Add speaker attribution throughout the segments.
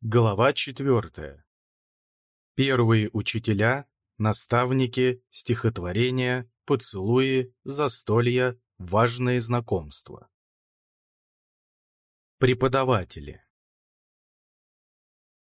Speaker 1: Глава четвертая. Первые учителя, наставники, стихотворения, поцелуи, застолья, важные знакомства. Преподаватели.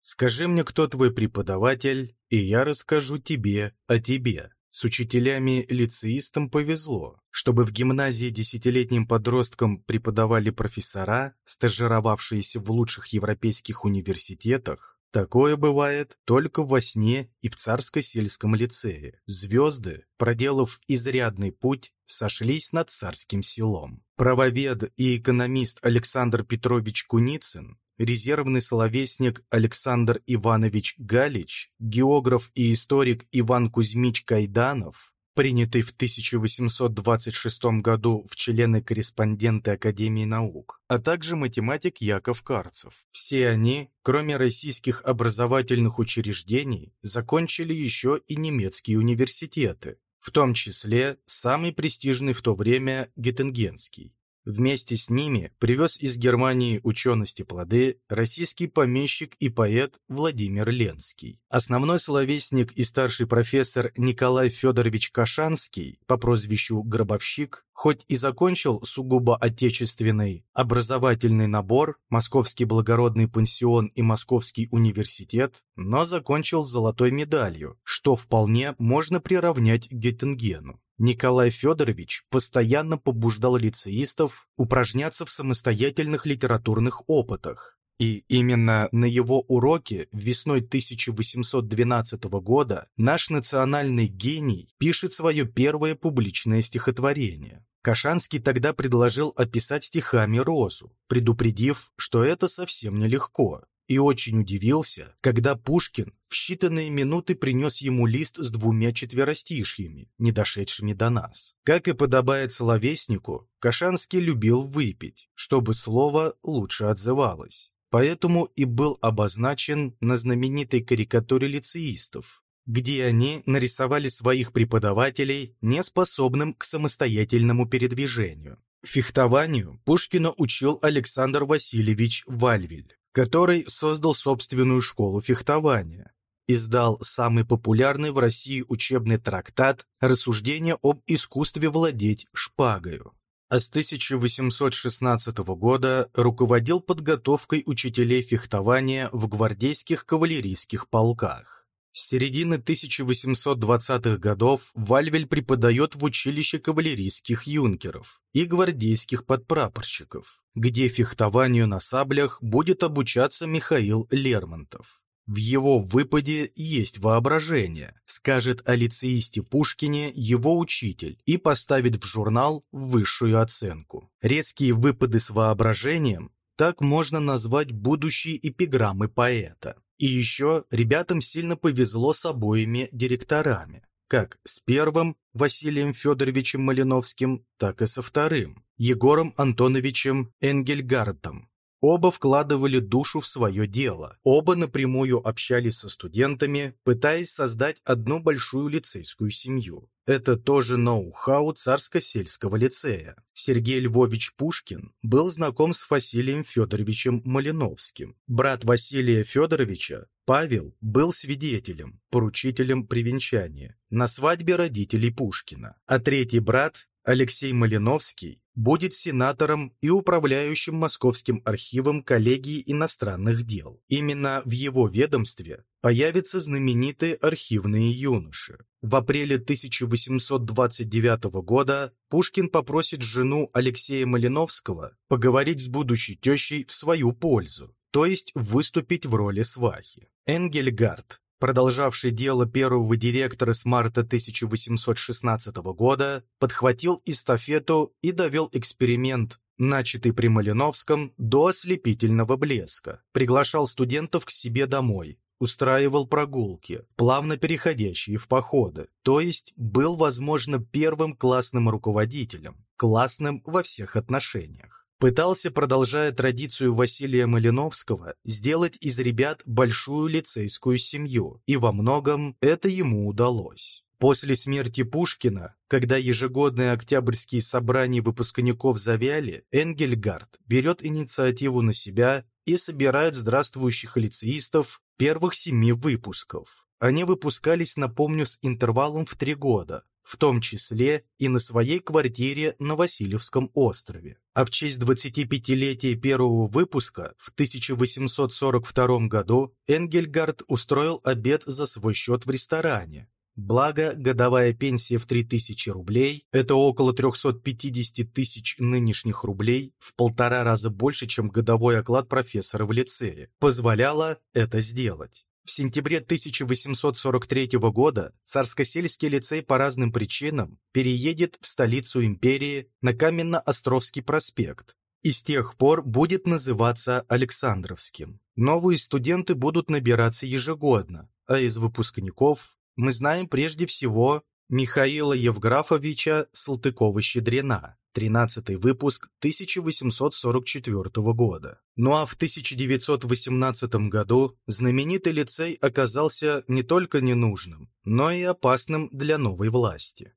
Speaker 1: Скажи мне, кто твой преподаватель, и я расскажу тебе о тебе. С учителями-лицеистам повезло, чтобы в гимназии десятилетним подросткам преподавали профессора, стажировавшиеся в лучших европейских университетах. Такое бывает только во сне и в царско-сельском лицее. Звезды, проделав изрядный путь, сошлись над царским селом. Правовед и экономист Александр Петрович Куницын резервный словесник Александр Иванович Галич, географ и историк Иван Кузьмич Кайданов, принятый в 1826 году в члены-корреспонденты Академии наук, а также математик Яков Карцев. Все они, кроме российских образовательных учреждений, закончили еще и немецкие университеты, в том числе самый престижный в то время Геттингенский. Вместе с ними привез из Германии учености плоды российский помещик и поэт Владимир Ленский. Основной словесник и старший профессор Николай Федорович Кашанский по прозвищу Гробовщик хоть и закончил сугубо отечественный образовательный набор, Московский благородный пансион и Московский университет, но закончил с золотой медалью, что вполне можно приравнять к Геттингену. Николай Федорович постоянно побуждал лицеистов упражняться в самостоятельных литературных опытах, и именно на его уроке весной 1812 года наш национальный гений пишет свое первое публичное стихотворение. Кашанский тогда предложил описать стихами розу, предупредив, что это совсем нелегко, и очень удивился, когда Пушкин в считанные минуты принес ему лист с двумя четверостишьями, не дошедшими до нас. Как и подобает словеснику, Кашанский любил выпить, чтобы слово лучше отзывалось поэтому и был обозначен на знаменитой карикатуре лицеистов, где они нарисовали своих преподавателей неспособным к самостоятельному передвижению. Фехтованию Пушкина учил Александр Васильевич Вальвиль, который создал собственную школу фехтования, издал самый популярный в России учебный трактат «Рассуждение об искусстве владеть шпагою» а с 1816 года руководил подготовкой учителей фехтования в гвардейских кавалерийских полках. С середины 1820-х годов Вальвель преподает в училище кавалерийских юнкеров и гвардейских подпрапорщиков, где фехтованию на саблях будет обучаться Михаил Лермонтов. В его выпаде есть воображение, скажет о лицеисте Пушкине его учитель и поставит в журнал высшую оценку. Резкие выпады с воображением так можно назвать будущие эпиграммы поэта. И еще ребятам сильно повезло с обоими директорами, как с первым Василием Федоровичем Малиновским, так и со вторым Егором Антоновичем Энгельгардом, Оба вкладывали душу в свое дело, оба напрямую общались со студентами, пытаясь создать одну большую лицейскую семью. Это тоже ноу-хау царско-сельского лицея. Сергей Львович Пушкин был знаком с Василием Федоровичем Малиновским. Брат Василия Федоровича, Павел, был свидетелем, поручителем привенчания на свадьбе родителей Пушкина, а третий брат, Алексей Малиновский, будет сенатором и управляющим Московским архивом коллегии иностранных дел. Именно в его ведомстве появятся знаменитые архивные юноши. В апреле 1829 года Пушкин попросит жену Алексея Малиновского поговорить с будущей тещей в свою пользу, то есть выступить в роли свахи. Энгельгард продолжавший дело первого директора с марта 1816 года, подхватил эстафету и довел эксперимент, начатый при Малиновском, до ослепительного блеска. Приглашал студентов к себе домой, устраивал прогулки, плавно переходящие в походы, то есть был, возможно, первым классным руководителем, классным во всех отношениях пытался, продолжая традицию Василия Малиновского, сделать из ребят большую лицейскую семью, и во многом это ему удалось. После смерти Пушкина, когда ежегодные октябрьские собрания выпускников завяли, Энгельгард берет инициативу на себя и собирают здравствующих лицеистов первых семи выпусков. Они выпускались, напомню, с интервалом в три года, в том числе и на своей квартире на Васильевском острове. А в честь 25-летия первого выпуска в 1842 году Энгельгард устроил обед за свой счет в ресторане. Благо, годовая пенсия в 3000 рублей – это около 350 тысяч нынешних рублей, в полтора раза больше, чем годовой оклад профессора в лицее, позволяла это сделать. В сентябре 1843 года Царско-сельский лицей по разным причинам переедет в столицу империи на Каменно-Островский проспект и с тех пор будет называться Александровским. Новые студенты будут набираться ежегодно, а из выпускников мы знаем прежде всего Михаила Евграфовича Салтыкова-Щедрина, 13 выпуск 1844 года. Ну а в 1918 году знаменитый лицей оказался не только ненужным, но и опасным для новой власти.